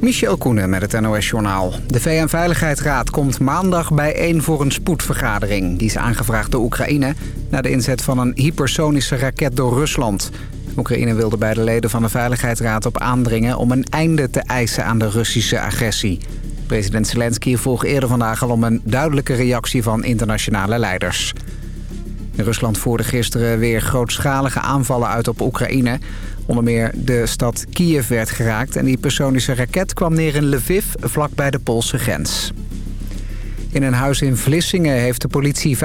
Michel Koenen met het NOS-journaal. De VN-veiligheidsraad komt maandag bijeen voor een spoedvergadering. Die is aangevraagd door Oekraïne... na de inzet van een hypersonische raket door Rusland. Oekraïne wilde bij de leden van de Veiligheidsraad op aandringen... om een einde te eisen aan de Russische agressie. President Zelensky vroeg eerder vandaag al om een duidelijke reactie van internationale leiders. Rusland voerde gisteren weer grootschalige aanvallen uit op Oekraïne. Onder meer de stad Kiev werd geraakt en die personische raket kwam neer in Lviv, vlakbij de Poolse grens. In een huis in Vlissingen heeft de politie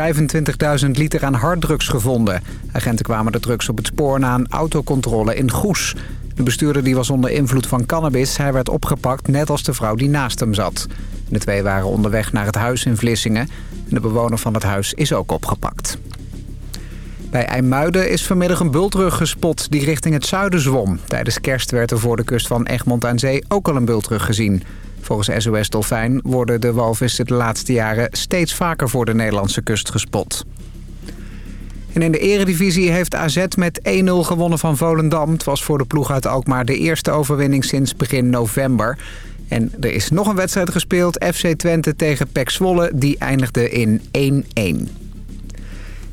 25.000 liter aan harddrugs gevonden. Agenten kwamen de drugs op het spoor na een autocontrole in Goes. De bestuurder die was onder invloed van cannabis. Hij werd opgepakt, net als de vrouw die naast hem zat. De twee waren onderweg naar het huis in Vlissingen. De bewoner van het huis is ook opgepakt. Bij IJmuiden is vanmiddag een bultrug gespot die richting het zuiden zwom. Tijdens kerst werd er voor de kust van Egmond aan Zee ook al een bultrug gezien. Volgens SOS Dolfijn worden de walvissen de laatste jaren steeds vaker voor de Nederlandse kust gespot. En in de eredivisie heeft AZ met 1-0 gewonnen van Volendam. Het was voor de ploeg uit Alkmaar de eerste overwinning sinds begin november. En er is nog een wedstrijd gespeeld. FC Twente tegen PEC Zwolle. Die eindigde in 1-1.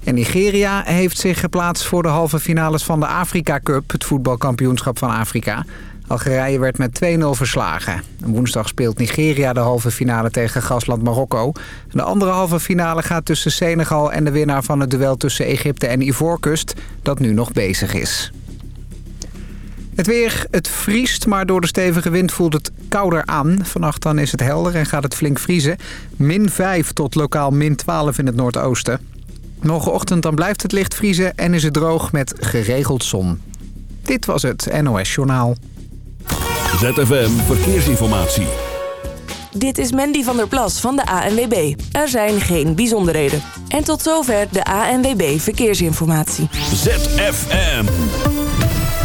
En Nigeria heeft zich geplaatst voor de halve finales van de Afrika Cup, het voetbalkampioenschap van Afrika. Algerije werd met 2-0 verslagen. Woensdag speelt Nigeria de halve finale tegen gastland Marokko. De andere halve finale gaat tussen Senegal en de winnaar van het duel tussen Egypte en Ivoorkust, dat nu nog bezig is. Het weer, het vriest, maar door de stevige wind voelt het kouder aan. Vannacht dan is het helder en gaat het flink vriezen. Min 5 tot lokaal min 12 in het noordoosten. Morgenochtend dan blijft het licht vriezen en is het droog met geregeld zon. Dit was het NOS Journaal. ZFM Verkeersinformatie. Dit is Mandy van der Plas van de ANWB. Er zijn geen bijzonderheden. En tot zover de ANWB Verkeersinformatie. ZFM.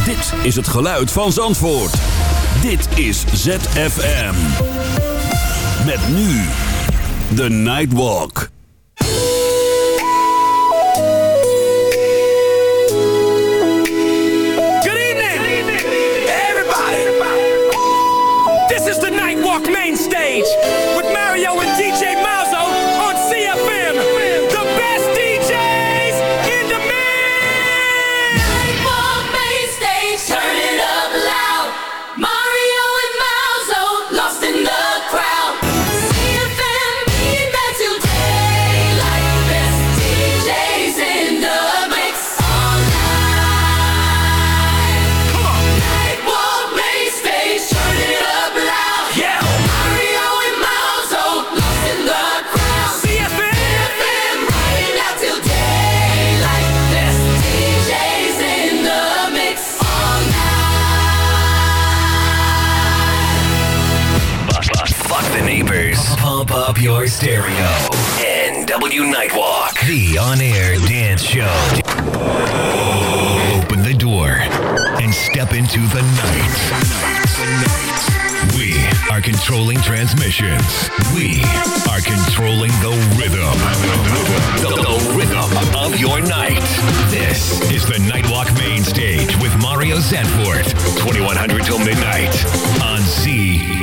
Dit is het geluid van Zandvoort. Dit is ZFM. Met nu de Nightwalk. Stereo. NW Nightwalk, the on air dance show. Open the door and step into the night. We are controlling transmissions. We are controlling the rhythm. The, the rhythm of your night. This is the Nightwalk main stage with Mario Zanfort. 2100 till midnight on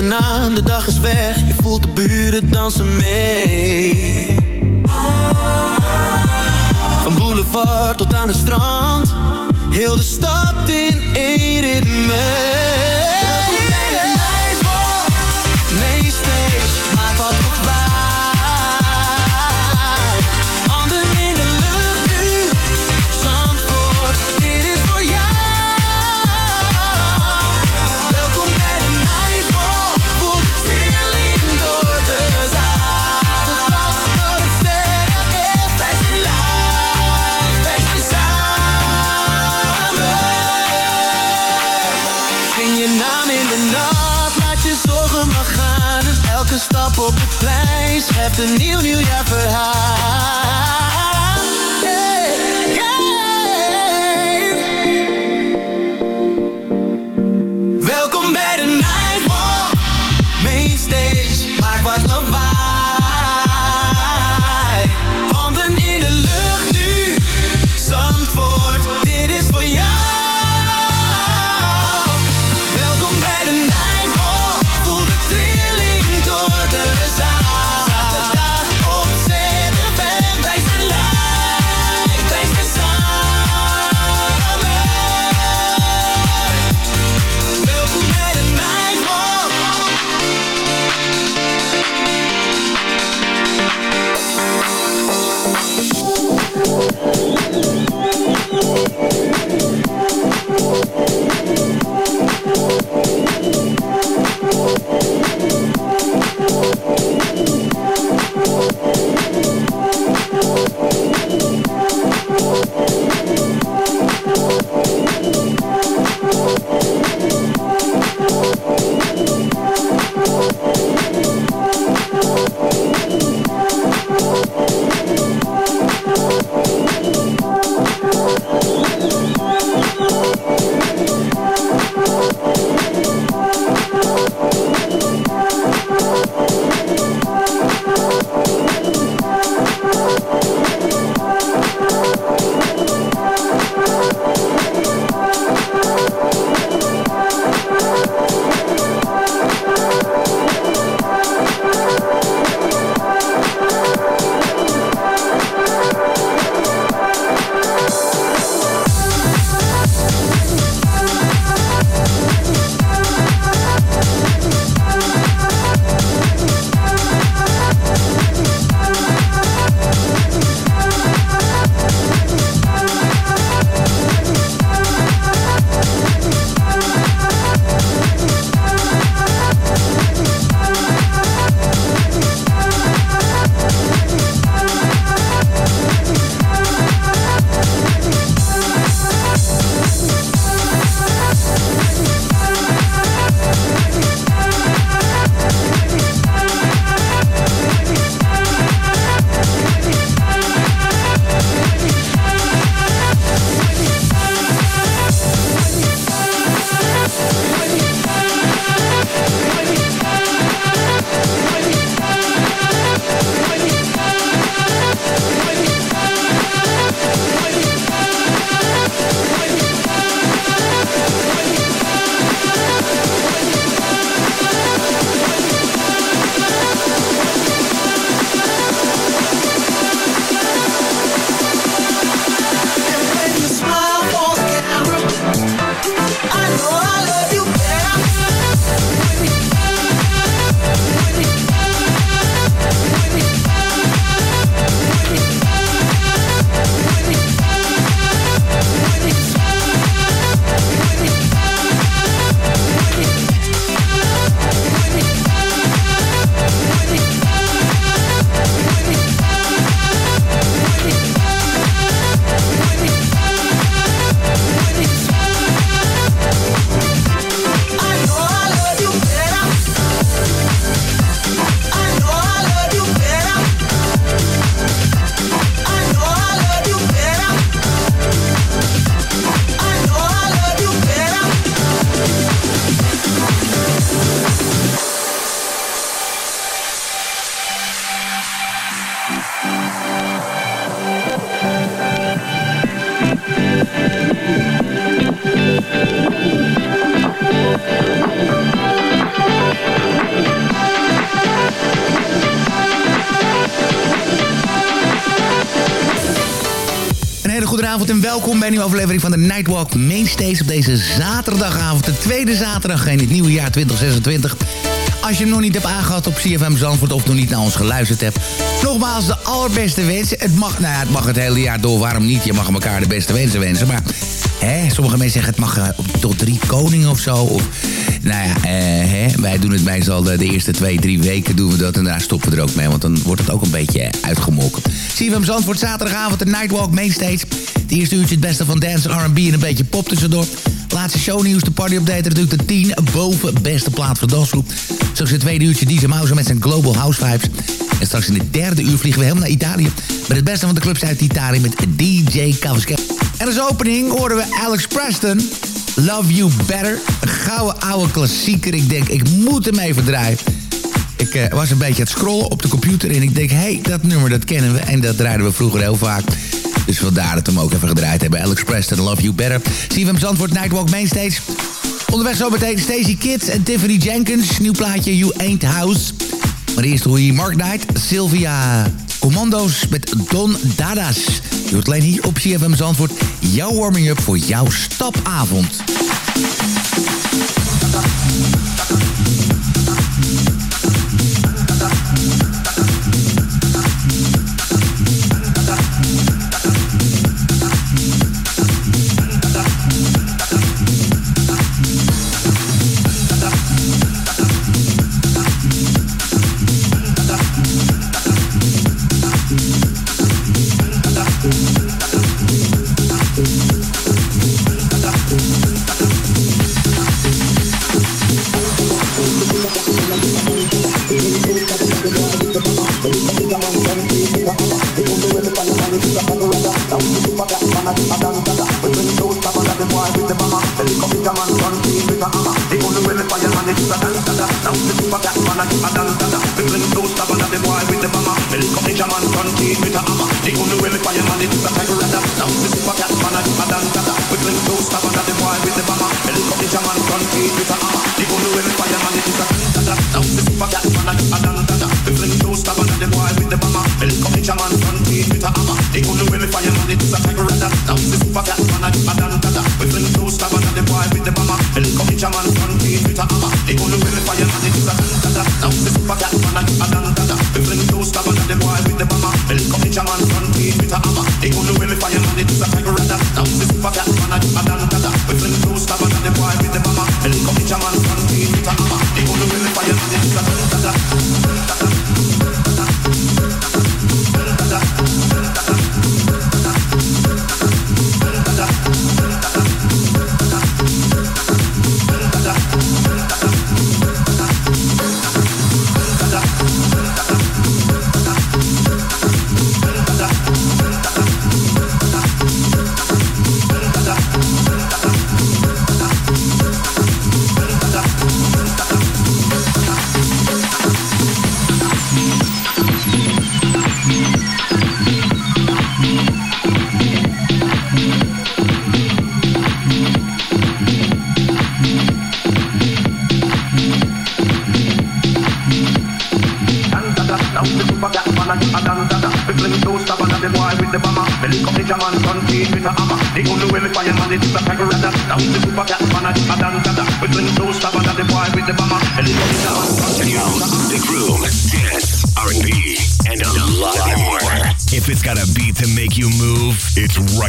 daarna, de dag is weg. Je voelt de buren dansen mee. Van boulevard tot aan het strand. Heel de stad in één ritme. gaan dus elke stap op het plein schept een nieuw nieuwjaar verhaal. Aflevering van de Nightwalk Mainstage op deze zaterdagavond, de tweede zaterdag in het nieuwe jaar 2026. Als je hem nog niet hebt aangehad op CFM Zandvoort of nog niet naar ons geluisterd hebt, nogmaals de allerbeste wensen. Het mag, nou ja, het mag het hele jaar door, waarom niet? Je mag elkaar de beste wensen wensen, maar hè, sommige mensen zeggen het mag eh, tot drie koningen of zo. Of, nou ja, eh, hè, wij doen het meestal de, de eerste twee, drie weken doen we dat en daarna stoppen we er ook mee, want dan wordt het ook een beetje uitgemolken. CFM Zandvoort, zaterdagavond de Nightwalk Mainstage. Het eerste uurtje het beste van dance, R&B en een beetje pop tussendoor. Laatste shownieuws, de party update, natuurlijk de 10 boven beste plaat voor dansgroep. Straks het tweede uurtje DJ Mouse met zijn Global House Vibes. En straks in het derde uur vliegen we helemaal naar Italië. Met het beste van de clubs uit Italië met DJ Cavaschelli. En als opening horen we Alex Preston. Love You Better. Een gouden oude klassieker. Ik denk, ik moet hem even draaien. Ik eh, was een beetje aan het scrollen op de computer en ik denk, hé, hey, dat nummer dat kennen we. En dat draaiden we vroeger heel vaak. Dus vandaar dat we hem ook even gedraaid hebben. Alex Preston, Love You Better. Hem Zandvoort Nightwalk Mainstage. Onderweg zometeen Stacey Kids en Tiffany Jenkins. Nieuw plaatje You Ain't House. Maar eerst hoor je Mark Knight, Sylvia Commando's met Don Dadas. Je hoort alleen hier op CFM Zandvoort. Jouw warming-up voor jouw stapavond.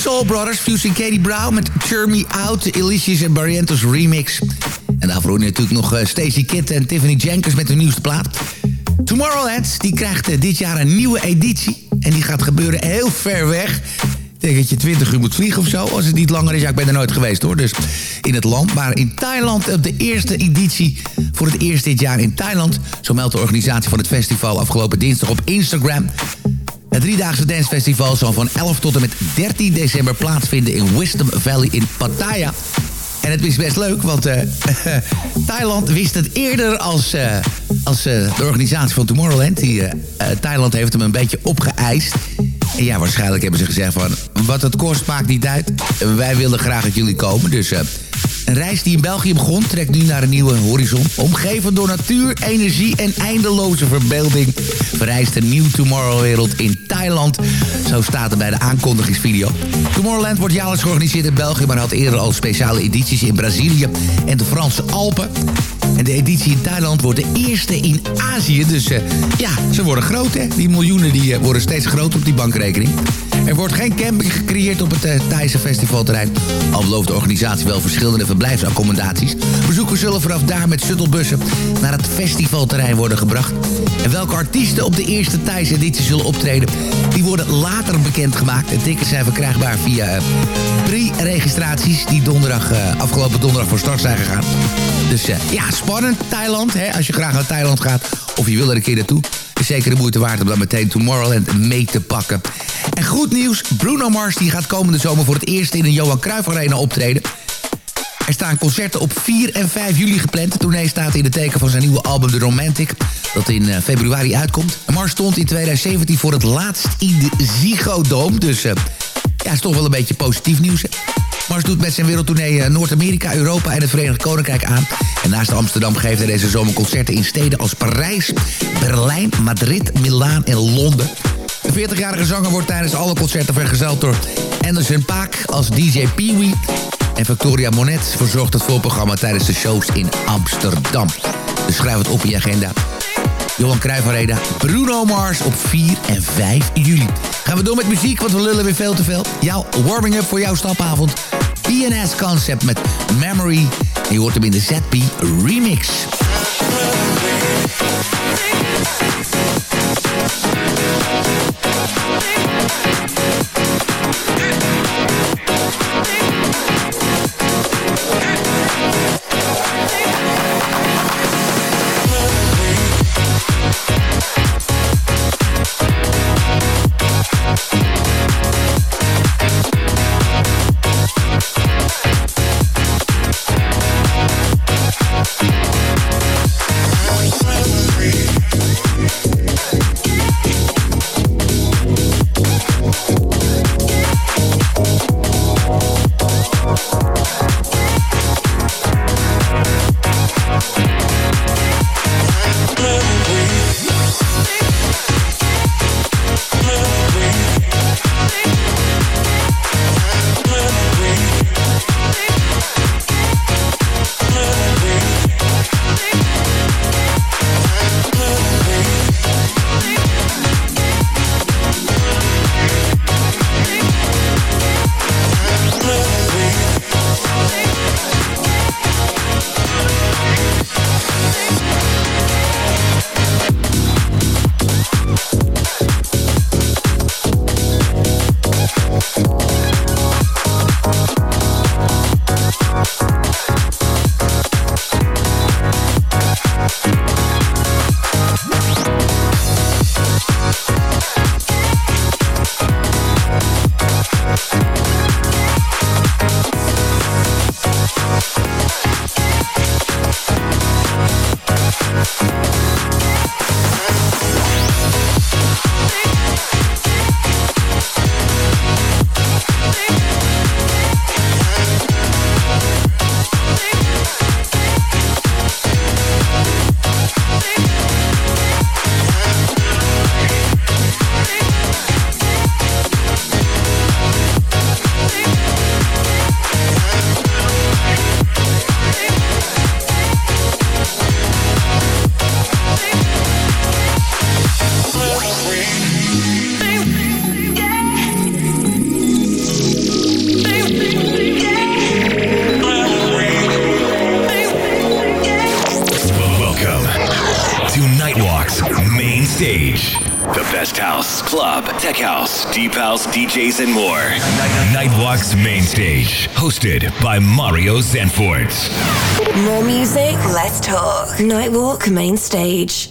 Soul Brothers, fusing Katie Brown met Turn Me Out, de Ilicious en Barrientos remix. En daarvoor hoor je natuurlijk nog uh, Stacey Kidd en Tiffany Jenkins met hun nieuwste plaat. Tomorrowland die krijgt uh, dit jaar een nieuwe editie. En die gaat gebeuren heel ver weg. Ik denk dat je 20 uur moet vliegen of zo. Als het niet langer is, ja, ik ben er nooit geweest hoor. Dus in het land. Maar in Thailand op de eerste editie voor het eerst dit jaar in Thailand. Zo meldt de organisatie van het festival afgelopen dinsdag op Instagram. Het driedaagse dancefestival zal van 11 tot en met 13 december plaatsvinden in Wisdom Valley in Pattaya. En het is best leuk, want uh, Thailand wist het eerder als, uh, als uh, de organisatie van Tomorrowland. Die, Thailand heeft hem een beetje opgeëist. En ja, waarschijnlijk hebben ze gezegd van... wat het kost maakt niet uit. Wij willen graag dat jullie komen. Dus een reis die in België begon, trekt nu naar een nieuwe horizon. Omgeven door natuur, energie en eindeloze verbeelding... vereist een nieuw Tomorrow-wereld in Thailand. Zo staat er bij de aankondigingsvideo. Tomorrowland wordt jaarlijks georganiseerd in België... maar had eerder al speciale edities in Brazilië en de Franse Alpen. En de editie in Thailand wordt de eerste in Azië. Dus uh, ja, ze worden groot, hè. Die miljoenen die, uh, worden steeds groter op die bankrekening. Er wordt geen camping gecreëerd op het uh, Thaise festivalterrein. Al belooft de organisatie wel verschillende verblijfsaccommodaties. Bezoekers zullen vanaf daar met shuttlebussen naar het festivalterrein worden gebracht. En welke artiesten op de eerste Thaise editie zullen optreden... die worden later bekendgemaakt. De tickets zijn verkrijgbaar via pre-registraties... die donderdag, afgelopen donderdag voor start zijn gegaan. Dus ja, spannend. Thailand, hè, als je graag naar Thailand gaat... of je wil er een keer naartoe... is zeker de moeite waard om dan meteen Tomorrowland mee te pakken. En goed nieuws, Bruno Mars die gaat komende zomer... voor het eerst in een Johan Cruijff Arena optreden. Er staan concerten op 4 en 5 juli gepland. De tournee staat in het teken van zijn nieuwe album The Romantic... dat in uh, februari uitkomt. Mars stond in 2017 voor het laatst in de Ziggo Dome. Dus uh, ja, is toch wel een beetje positief nieuws. Mars doet met zijn wereldtournee Noord-Amerika, Europa en het Verenigd Koninkrijk aan. En naast Amsterdam geeft hij deze zomer concerten in steden als Parijs, Berlijn, Madrid, Milaan en Londen. De 40-jarige zanger wordt tijdens alle concerten vergezeld door Anderson Paak als DJ Pee-wee. En Victoria Monet verzorgt het voorprogramma tijdens de shows in Amsterdam. Dus schrijf het op in je agenda. Johan Cruijff Bruno Mars op 4 en 5 juli. Gaan we door met muziek, want we lullen weer veel te veel. Jouw warming-up voor jouw stapavond. PNS Concept met Memory. En je hoort hem in de ZP Remix. And more. Nightwalk's main stage, hosted by Mario Zanfort. More music, less talk. Nightwalk Main Stage.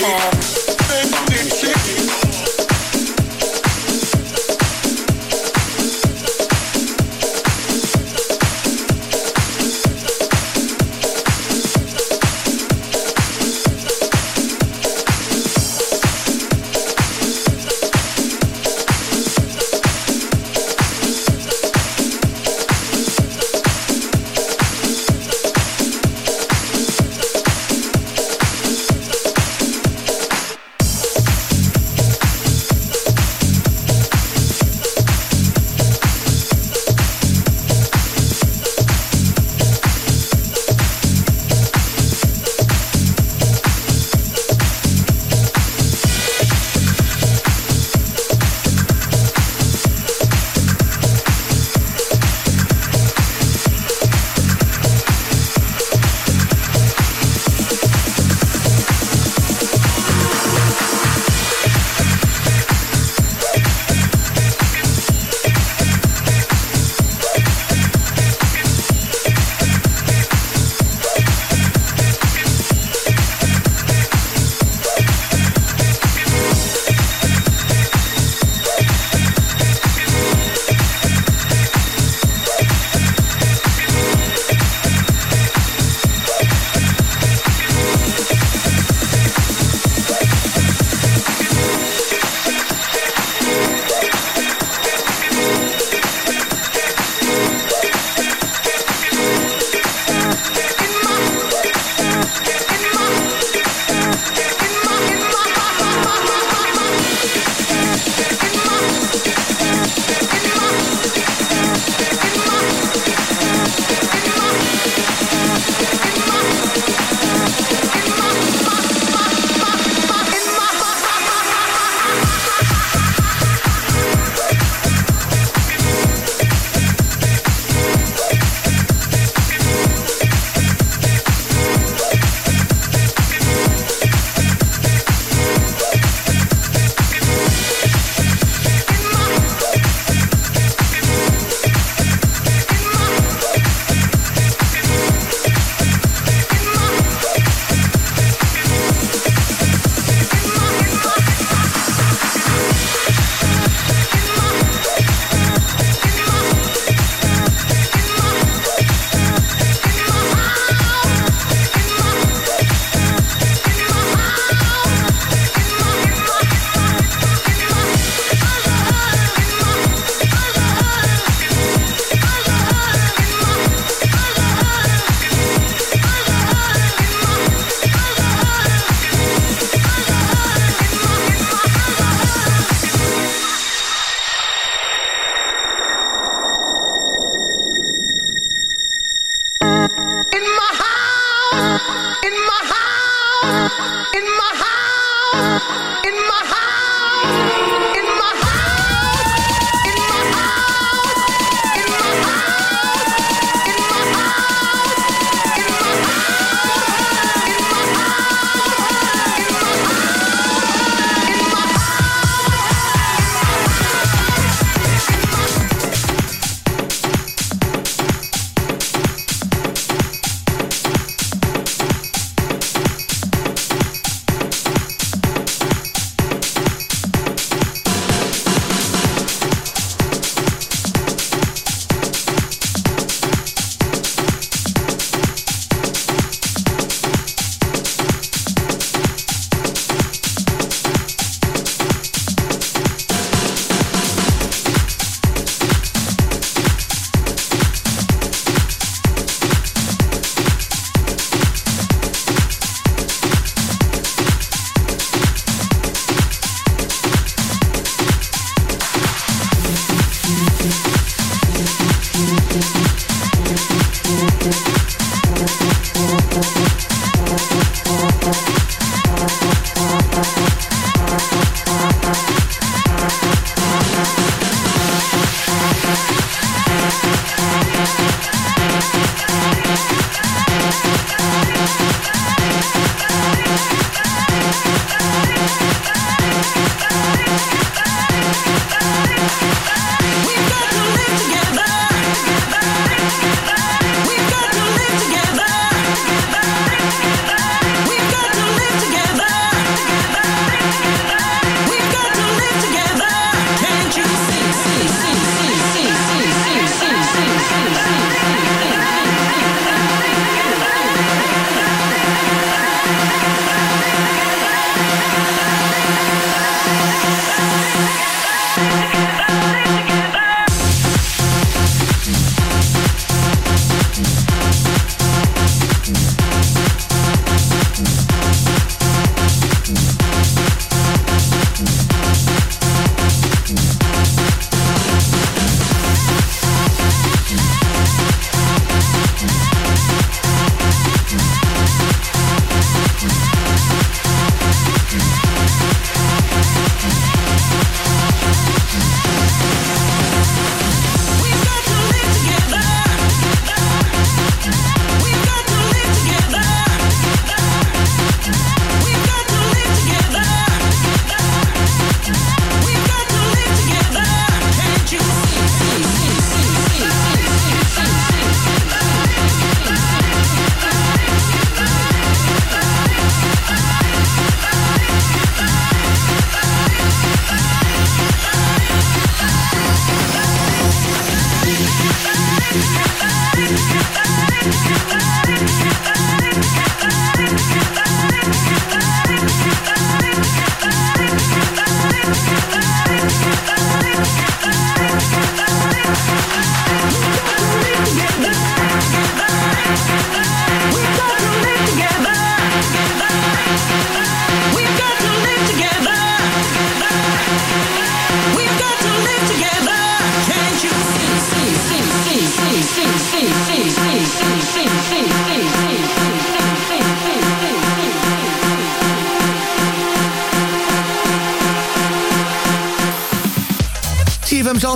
CFM.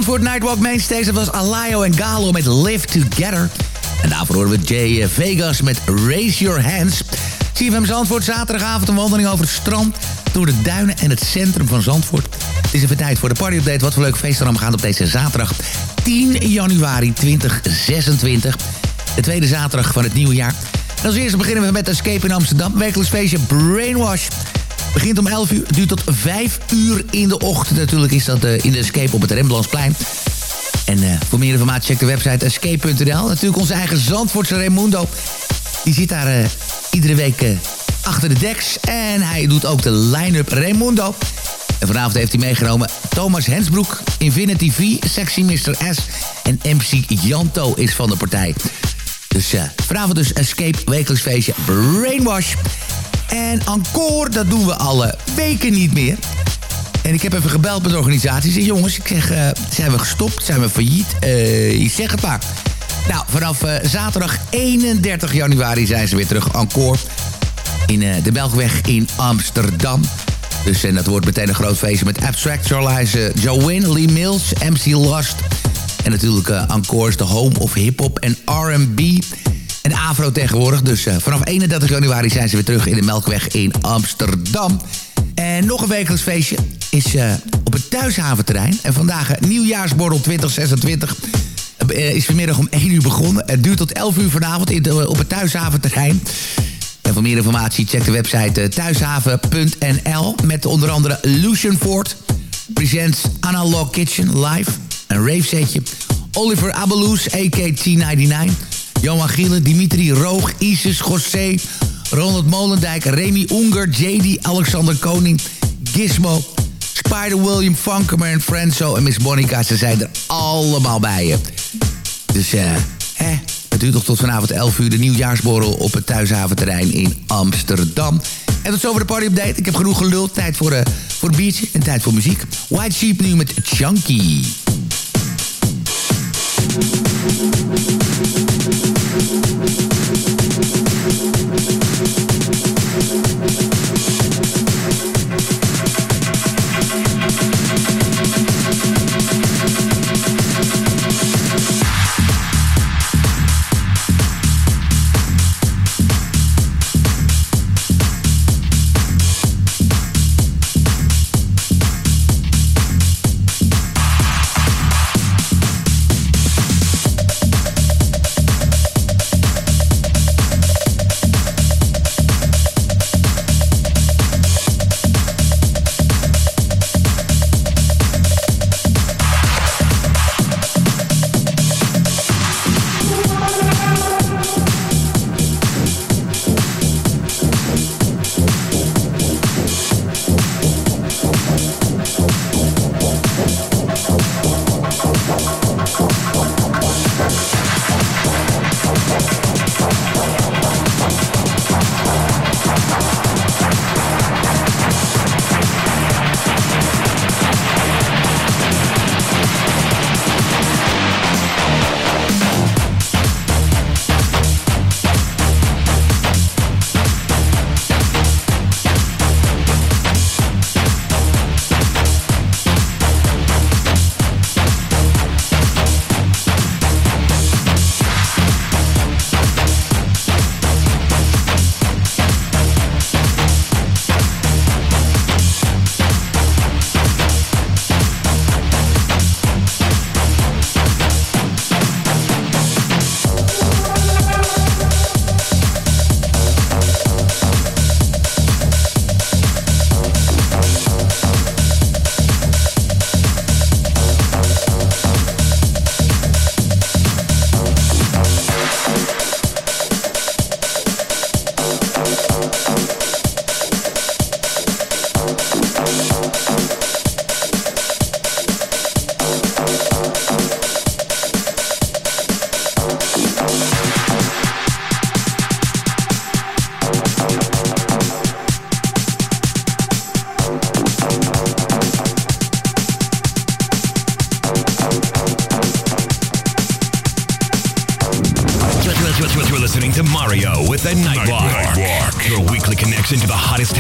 Zandvoort Nightwalk Mainstage. Dat was Alayo en Galo met Live Together. En daarvoor horen we Jay Vegas met Raise Your Hands. CFM Zandvoort, zaterdagavond een wandeling over het strand... door de duinen en het centrum van Zandvoort. Het is even tijd voor de party-update. Wat voor leuk feest er gaat op deze zaterdag 10 januari 2026. De tweede zaterdag van het nieuwe jaar. En als eerste beginnen we met Escape in Amsterdam. Wekelijks feestje Brainwash. Begint om 11 uur, duurt tot 5 uur in de ochtend. Natuurlijk is dat uh, in de Escape op het Rembrandtsplein. En uh, voor meer informatie check de website escape.nl. Natuurlijk onze eigen Zandvoortse Raimundo. Die zit daar uh, iedere week achter de deks. En hij doet ook de line-up Raimundo. En vanavond heeft hij meegenomen Thomas Hensbroek, Infinity V, Sexy Mr. S en MC Janto is van de partij. Dus vanavond dus Escape, wekelijks feestje Brainwash. En encore, dat doen we alle weken niet meer. En ik heb even gebeld met de organisatie. Zeg, jongens, ik zeg, uh, zijn we gestopt? Zijn we failliet? Uh, zeg het maar. Nou, vanaf zaterdag 31 januari zijn ze weer terug. Encore in de Belgweg in Amsterdam. Dus en dat wordt meteen een groot feestje met Abstract, Charlize, Joanne, Lee Mills, MC Last... En natuurlijk Encores, de home of hip-hop en R&B. En Afro tegenwoordig. Dus uh, vanaf 31 januari zijn ze weer terug in de Melkweg in Amsterdam. En nog een wekelijks feestje is uh, op het Thuishaventerrein. En vandaag nieuwjaarsborrel 2026 is vanmiddag om 1 uur begonnen. Het duurt tot 11 uur vanavond in op het Thuishaventerrein. En voor meer informatie check de website thuishaven.nl... met onder andere Lucian Ford, Presents Analog Kitchen live een rave setje. Oliver Abelous, AKT99. Johan Gielen, Dimitri Roog, Isis José, Ronald Molendijk, Remy Unger, JD, Alexander Koning, Gizmo, Spider William Funkemer en Frenzo en Miss Monica. Ze zijn er allemaal bij je. Dus eh, hè, het duurt nog tot vanavond 11 uur de nieuwjaarsborrel op het Thuishaventerrein in Amsterdam. En tot zover de party update. Ik heb genoeg geluld. Tijd voor, uh, voor een en tijd voor muziek. White Sheep nu met Chunky.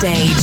Nightwalk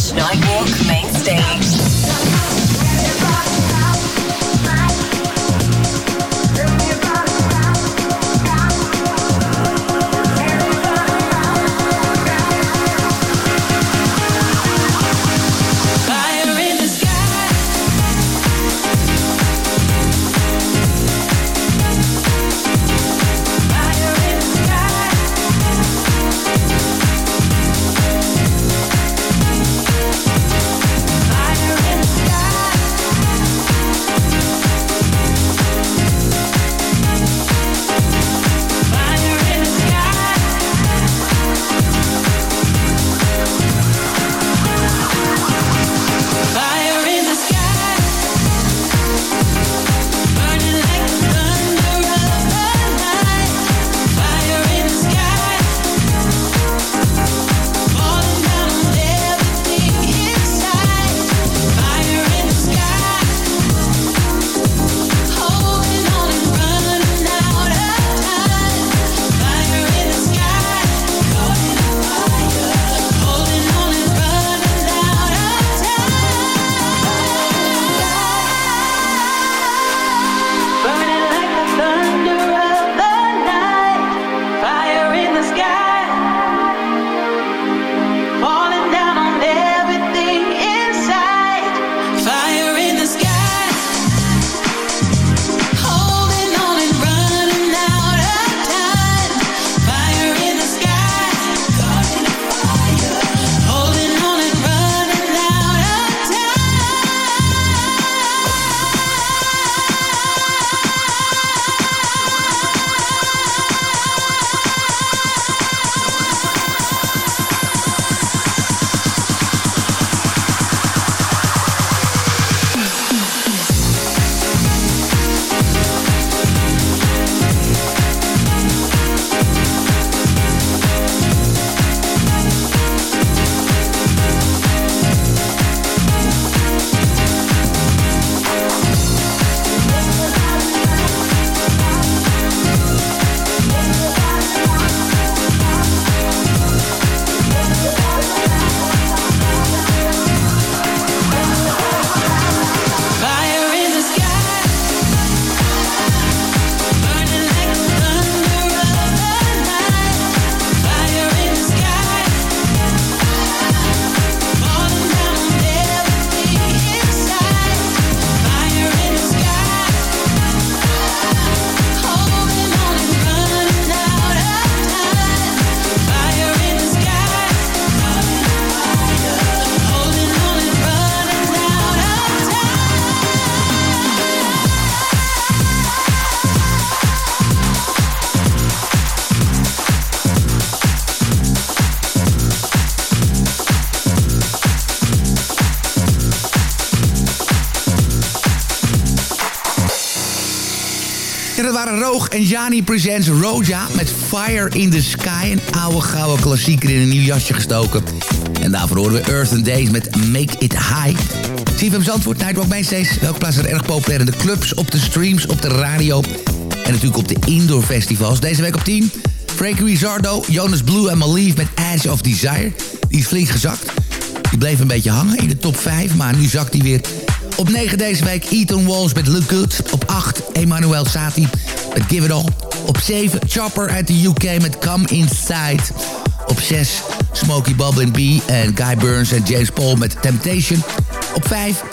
en Jani Presents Roja met Fire in the Sky. Een oude gouden klassieker in een nieuw jasje gestoken. En daarvoor horen we Earth and Days met Make It High. CFM Zandvoort, Nightwalk Mainstays. Welke plaats er erg populair in de clubs, op de streams, op de radio... en natuurlijk op de indoor festivals. Deze week op 10... Frankie Rizzardo, Jonas Blue en Malief met Edge of Desire. Die is flink gezakt. Die bleef een beetje hangen in de top 5, maar nu zakt hij weer. Op 9 deze week Ethan Walls met Look Good. Op 8 Emmanuel Sati Give It All. Op 7 Chopper uit de UK met Come Inside. Op 6 Smokey Bob and B en Guy Burns en James Paul met Temptation. Op 5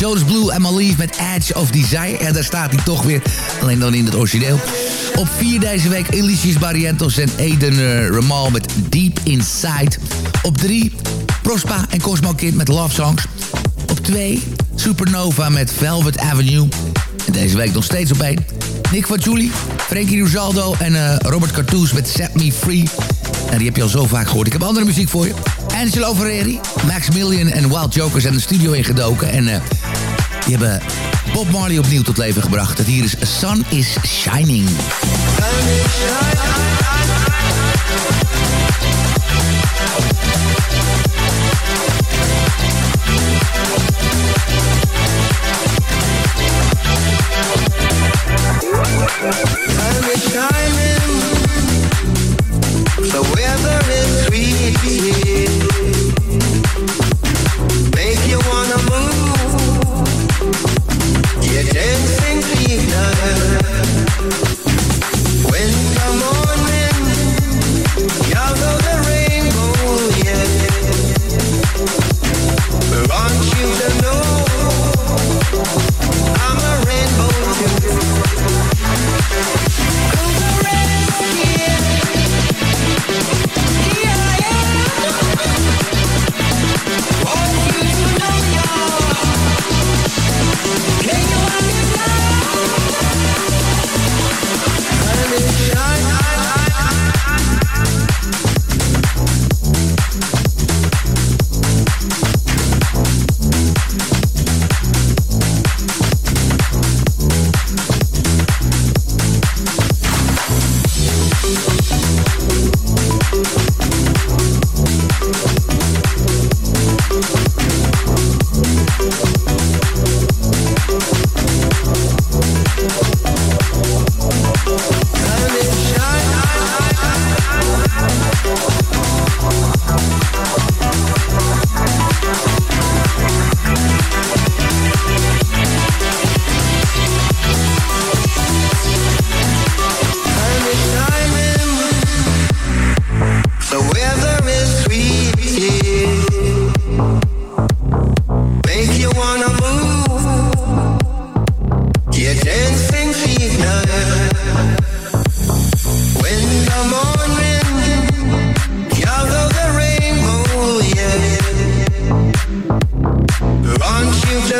Jonas Blue en Malief met Edge of Desire. En daar staat hij toch weer, alleen dan in het origineel. Op 4 deze week Elicius Barrientos en Eden uh, Ramal met Deep Inside. Op 3 Prospa en Cosmo Kid met Love Songs. Op 2 Supernova met Velvet Avenue. En deze week nog steeds op 1. Nick van Julie, Frankie Rosaldo en uh, Robert Cartoes met Set Me Free. En die heb je al zo vaak gehoord. Ik heb andere muziek voor je. Angelo Ferreri, Maximilian en Wild Jokers zijn de studio ingedoken. En uh, die hebben Bob Marley opnieuw tot leven gebracht. Het hier is Sun is Shining. Sun is shining, the weather is sweet. Want you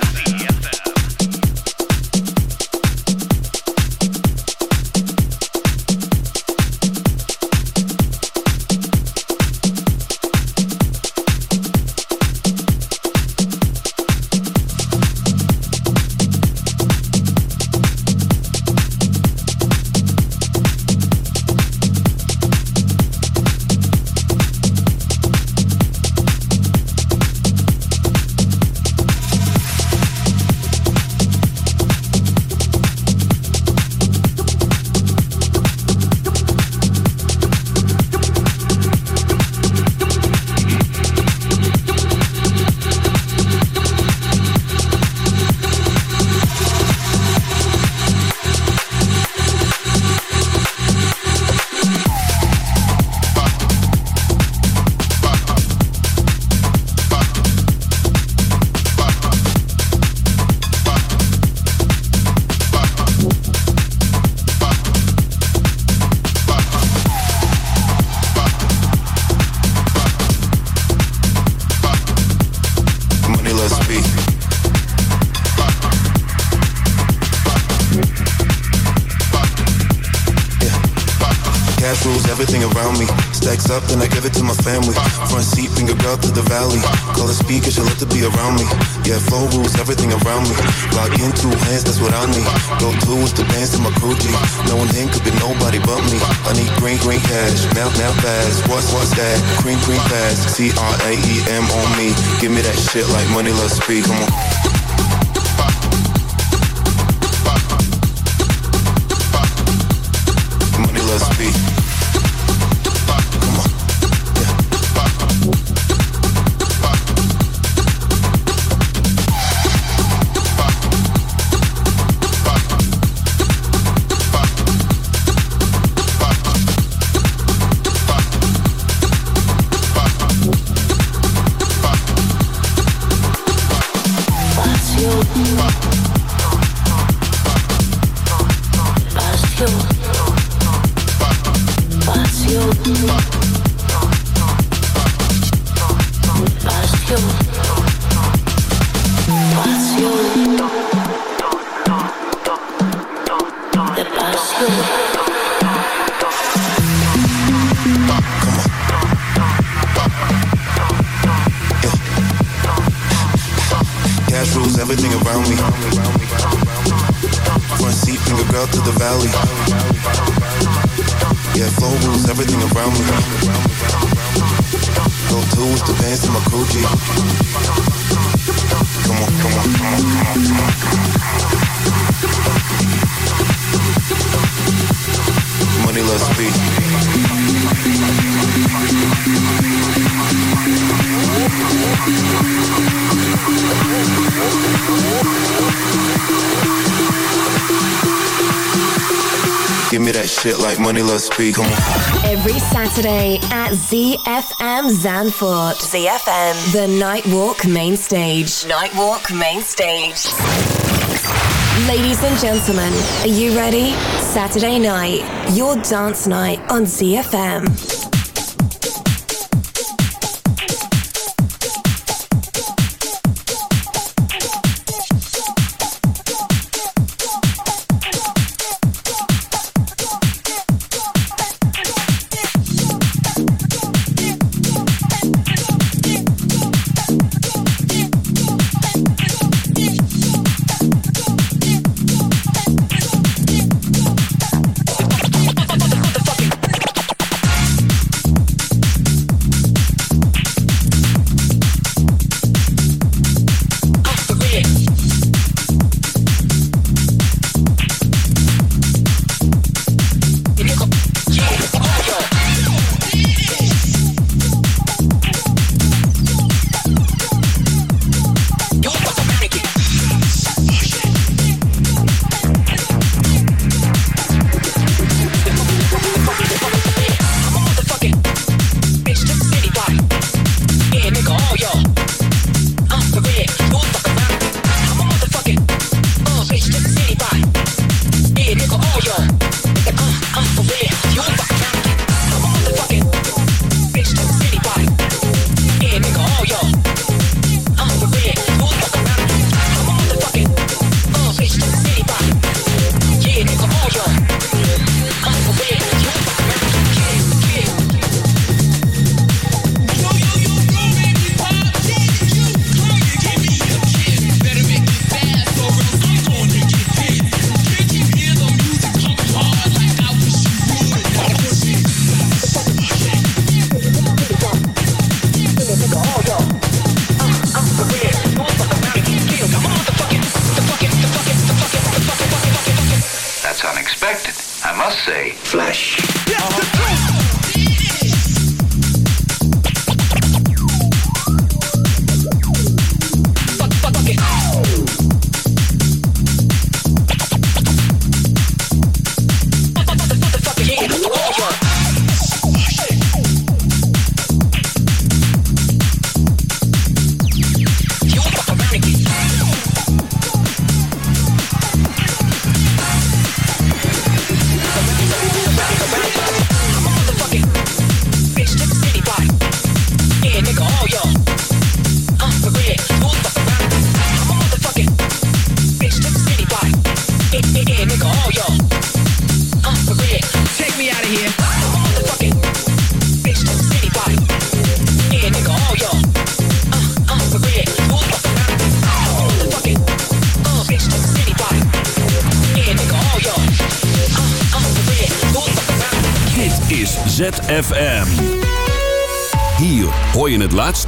Rules everything around me. Stacks up, then I give it to my family. Front seat, finger girl to the valley. Call her speakers, she love to be around me. Yeah, flow rules everything around me. Log in two hands, that's what I need. Go to with the dance to my Gucci. No one here could be nobody but me. I need green, green cash. Now, now fast. What's, what's that? Cream, cream fast. C R A E M on me. Give me that shit like money, love speed. Come on. Money, love come on. Money, love, speed. Give me that shit like money, love, speed. Come on. Every Saturday at ZFM Zanfort. ZFM. The Nightwalk Main Stage. Nightwalk Main Stage. Ladies and gentlemen, are you ready? Saturday night, your dance night on ZFM.